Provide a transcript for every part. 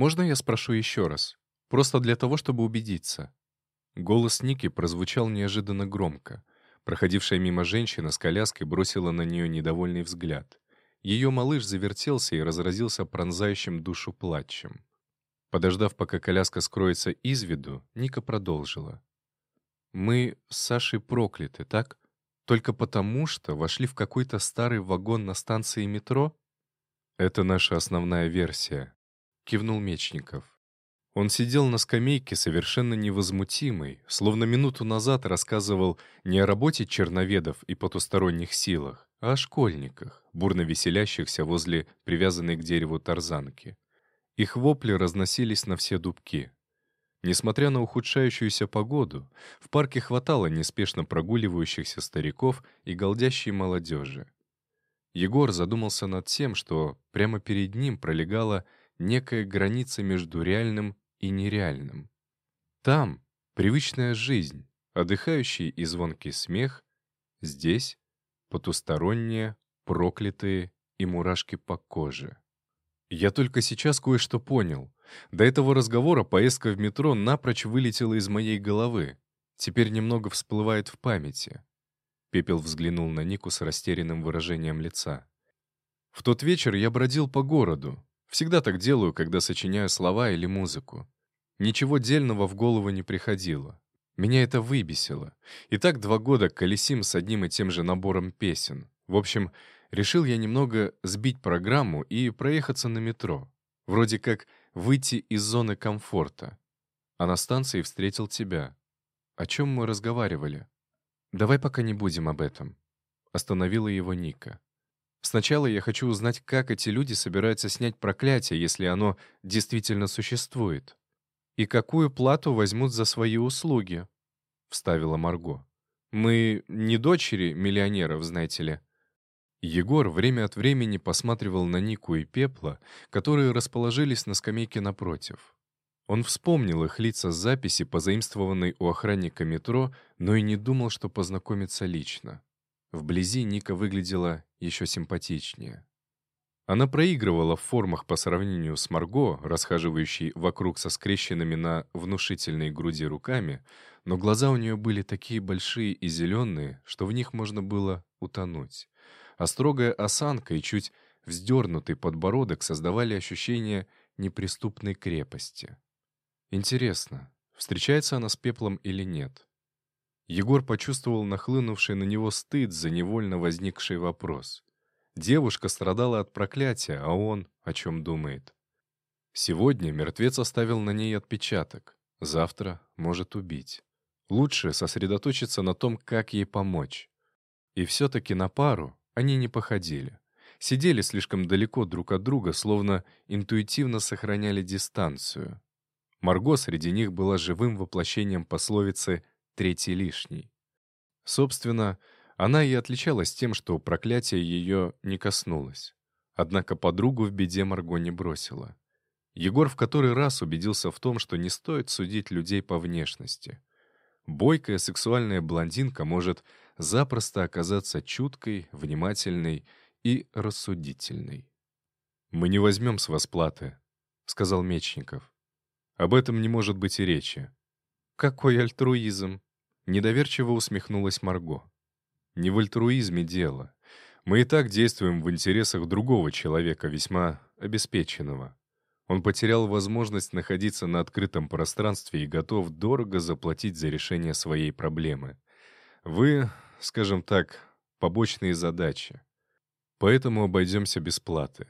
Можно я спрошу еще раз? Просто для того, чтобы убедиться». Голос Ники прозвучал неожиданно громко. Проходившая мимо женщина с коляской бросила на нее недовольный взгляд. Ее малыш завертелся и разразился пронзающим душу плачем. Подождав, пока коляска скроется из виду, Ника продолжила. «Мы с Сашей прокляты, так? Только потому, что вошли в какой-то старый вагон на станции метро?» «Это наша основная версия», — кивнул Мечников. Он сидел на скамейке совершенно невозмутимый, словно минуту назад рассказывал не о работе черноведов и потусторонних силах, а о школьниках, бурно веселящихся возле привязанной к дереву тарзанки. Их вопли разносились на все дубки. Несмотря на ухудшающуюся погоду, в парке хватало неспешно прогуливающихся стариков и голдящей молодежи. Егор задумался над тем, что прямо перед ним пролегала некая граница между реальным и нереальным. Там привычная жизнь, отдыхающий и звонкий смех, здесь потусторонние, проклятые и мурашки по коже. Я только сейчас кое-что понял. До этого разговора поездка в метро напрочь вылетела из моей головы. Теперь немного всплывает в памяти. Пепел взглянул на Нику с растерянным выражением лица. В тот вечер я бродил по городу, Всегда так делаю, когда сочиняю слова или музыку. Ничего дельного в голову не приходило. Меня это выбесило. И так два года колесим с одним и тем же набором песен. В общем, решил я немного сбить программу и проехаться на метро. Вроде как выйти из зоны комфорта. А на станции встретил тебя. О чем мы разговаривали? Давай пока не будем об этом. Остановила его Ника. Сначала я хочу узнать, как эти люди собираются снять проклятие, если оно действительно существует. И какую плату возьмут за свои услуги, — вставила Марго. Мы не дочери миллионеров, знаете ли. Егор время от времени посматривал на Нику и Пепла, которые расположились на скамейке напротив. Он вспомнил их лица с записи, позаимствованной у охранника метро, но и не думал, что познакомится лично. Вблизи Ника выглядела еще симпатичнее. Она проигрывала в формах по сравнению с Марго, расхаживающей вокруг со скрещенными на внушительной груди руками, но глаза у нее были такие большие и зеленые, что в них можно было утонуть. А строгая осанка и чуть вздернутый подбородок создавали ощущение неприступной крепости. Интересно, встречается она с пеплом или нет? Егор почувствовал нахлынувший на него стыд за невольно возникший вопрос. Девушка страдала от проклятия, а он о чем думает? Сегодня мертвец оставил на ней отпечаток, завтра может убить. Лучше сосредоточиться на том, как ей помочь. И все-таки на пару они не походили. Сидели слишком далеко друг от друга, словно интуитивно сохраняли дистанцию. Марго среди них была живым воплощением пословицы третий лишний. Собственно, она и отличалась тем, что проклятие ее не коснулось. Однако подругу в беде Марго не бросила. Егор в который раз убедился в том, что не стоит судить людей по внешности. Бойкая сексуальная блондинка может запросто оказаться чуткой, внимательной и рассудительной. «Мы не возьмем с вас платы», — сказал Мечников. «Об этом не может быть и речи». «Какой альтруизм!» Недоверчиво усмехнулась Марго. «Не в альтруизме дело. Мы и так действуем в интересах другого человека, весьма обеспеченного. Он потерял возможность находиться на открытом пространстве и готов дорого заплатить за решение своей проблемы. Вы, скажем так, побочные задачи. Поэтому обойдемся без платы».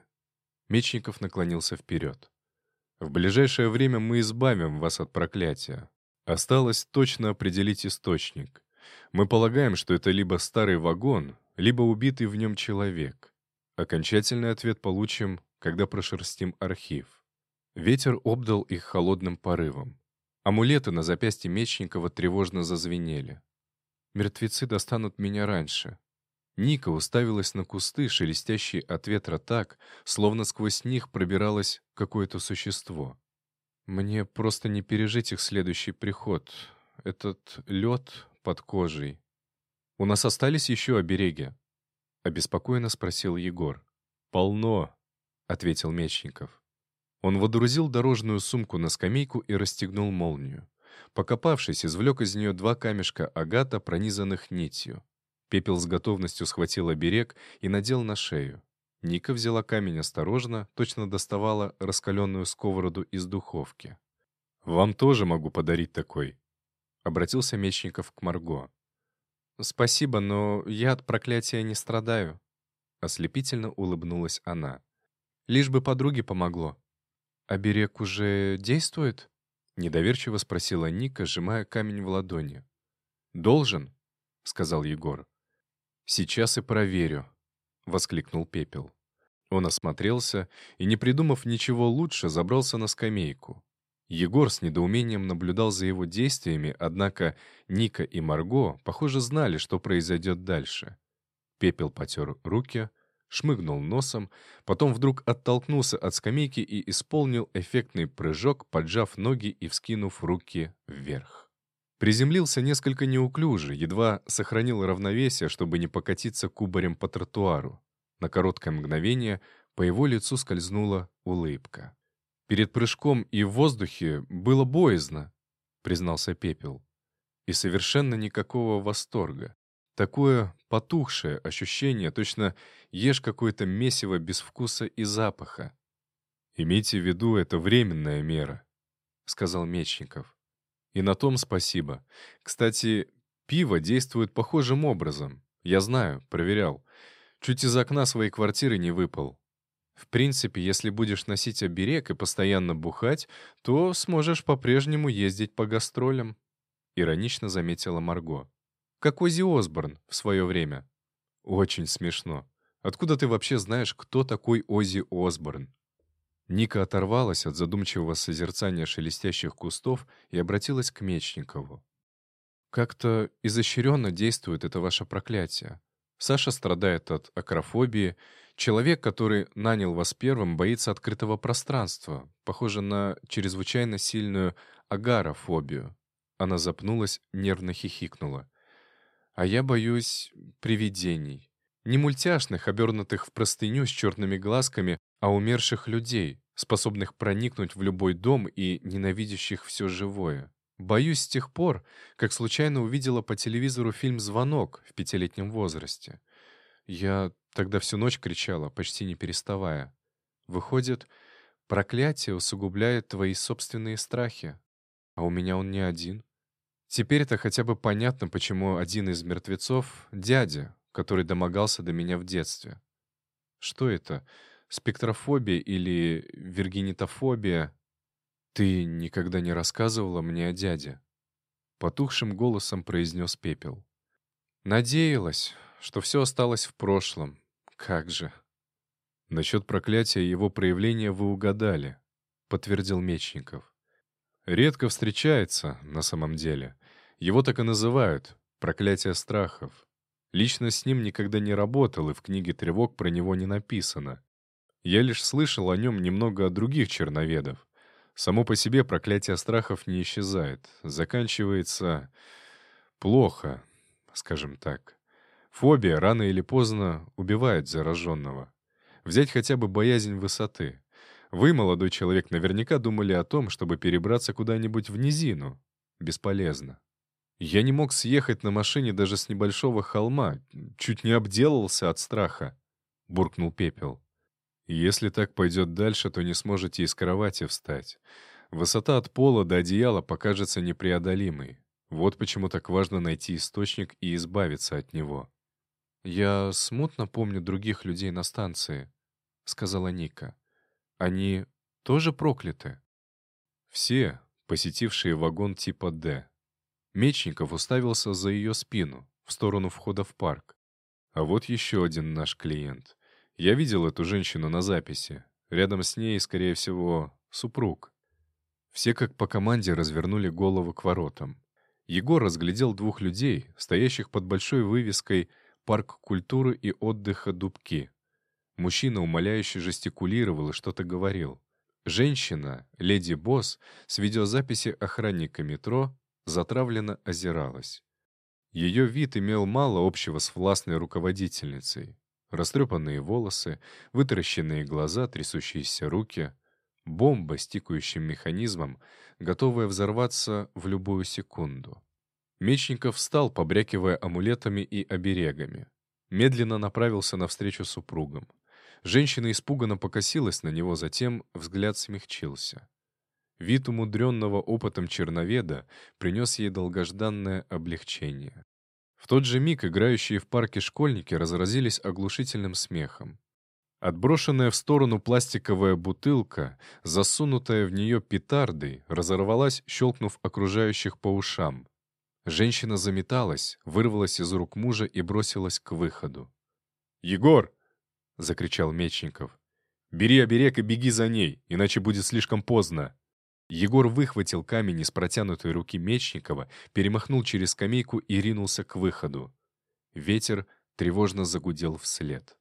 Мечников наклонился вперед. «В ближайшее время мы избавим вас от проклятия. Осталось точно определить источник. Мы полагаем, что это либо старый вагон, либо убитый в нем человек. Окончательный ответ получим, когда прошерстим архив. Ветер обдал их холодным порывом. Амулеты на запястье Мечникова тревожно зазвенели. «Мертвецы достанут меня раньше». Ника уставилась на кусты, шелестящие от ветра так, словно сквозь них пробиралось какое-то существо. Мне просто не пережить их следующий приход. Этот лед под кожей. У нас остались еще обереги? Обеспокоенно спросил Егор. Полно, ответил Мечников. Он водрузил дорожную сумку на скамейку и расстегнул молнию. Покопавшись, извлек из нее два камешка агата, пронизанных нитью. Пепел с готовностью схватил оберег и надел на шею. Ника взяла камень осторожно, точно доставала раскаленную сковороду из духовки. «Вам тоже могу подарить такой», — обратился Мечников к Марго. «Спасибо, но я от проклятия не страдаю», — ослепительно улыбнулась она. «Лишь бы подруге помогло». «Оберег уже действует?» — недоверчиво спросила Ника, сжимая камень в ладони. «Должен», — сказал Егор. «Сейчас и проверю», — воскликнул Пепел. Он осмотрелся и, не придумав ничего лучше, забрался на скамейку. Егор с недоумением наблюдал за его действиями, однако Ника и Марго, похоже, знали, что произойдет дальше. Пепел потер руки, шмыгнул носом, потом вдруг оттолкнулся от скамейки и исполнил эффектный прыжок, поджав ноги и вскинув руки вверх. Приземлился несколько неуклюже, едва сохранил равновесие, чтобы не покатиться кубарем по тротуару. На короткое мгновение по его лицу скользнула улыбка. Перед прыжком и в воздухе было боязно, признался Пепел. И совершенно никакого восторга. Такое потухшее ощущение, точно ешь какое-то месиво без вкуса и запаха. «Имейте в виду, это временная мера», — сказал Мечников. «И на том спасибо. Кстати, пиво действует похожим образом. Я знаю, проверял. Чуть из окна своей квартиры не выпал. В принципе, если будешь носить оберег и постоянно бухать, то сможешь по-прежнему ездить по гастролям», — иронично заметила Марго. «Как Оззи Осборн в свое время». «Очень смешно. Откуда ты вообще знаешь, кто такой Оззи Осборн?» Ника оторвалась от задумчивого созерцания шелестящих кустов и обратилась к Мечникову. «Как-то изощренно действует это ваше проклятие. Саша страдает от акрофобии, Человек, который нанял вас первым, боится открытого пространства, похоже на чрезвычайно сильную агарофобию. Она запнулась, нервно хихикнула. А я боюсь привидений. Не мультяшных, обернутых в простыню с черными глазками, а умерших людей, способных проникнуть в любой дом и ненавидящих все живое. Боюсь с тех пор, как случайно увидела по телевизору фильм «Звонок» в пятилетнем возрасте. Я тогда всю ночь кричала, почти не переставая. Выходит, проклятие усугубляет твои собственные страхи. А у меня он не один. Теперь это хотя бы понятно, почему один из мертвецов — дядя, который домогался до меня в детстве. Что это? Спектрофобия или виргинитофобия? Ты никогда не рассказывала мне о дяде. Потухшим голосом произнес Пепел. Надеялась, что все осталось в прошлом. Как же. Насчет проклятия его проявления вы угадали, подтвердил Мечников. Редко встречается на самом деле. Его так и называют — проклятие страхов. Лично с ним никогда не работал, и в книге тревог про него не написано. Я лишь слышал о нем немного от других черноведов. Само по себе проклятие страхов не исчезает. Заканчивается плохо, скажем так. Фобия рано или поздно убивает зараженного. Взять хотя бы боязнь высоты. Вы, молодой человек, наверняка думали о том, чтобы перебраться куда-нибудь в низину. Бесполезно. Я не мог съехать на машине даже с небольшого холма, чуть не обделался от страха, — буркнул Пепел. Если так пойдет дальше, то не сможете из кровати встать. Высота от пола до одеяла покажется непреодолимой. Вот почему так важно найти источник и избавиться от него. «Я смутно помню других людей на станции», — сказала Ника. «Они тоже прокляты?» Все, посетившие вагон типа «Д». Мечников уставился за ее спину, в сторону входа в парк. А вот еще один наш клиент. Я видел эту женщину на записи. Рядом с ней, скорее всего, супруг. Все как по команде развернули головы к воротам. Егор разглядел двух людей, стоящих под большой вывеской парк культуры и отдыха «Дубки». Мужчина умоляюще жестикулировал и что-то говорил. Женщина, леди Босс, с видеозаписи охранника метро, затравленно озиралась. Ее вид имел мало общего с властной руководительницей. Растрепанные волосы, вытаращенные глаза, трясущиеся руки. Бомба с тикающим механизмом, готовая взорваться в любую секунду. Мечников встал, побрякивая амулетами и оберегами. Медленно направился навстречу супругам. Женщина испуганно покосилась на него, затем взгляд смягчился. Вид умудренного опытом черноведа принес ей долгожданное облегчение. В тот же миг играющие в парке школьники разразились оглушительным смехом. Отброшенная в сторону пластиковая бутылка, засунутая в нее петардой, разорвалась, щелкнув окружающих по ушам. Женщина заметалась, вырвалась из рук мужа и бросилась к выходу. «Егор!» — закричал Мечников. «Бери оберег и беги за ней, иначе будет слишком поздно!» Егор выхватил камень из протянутой руки Мечникова, перемахнул через скамейку и ринулся к выходу. Ветер тревожно загудел вслед.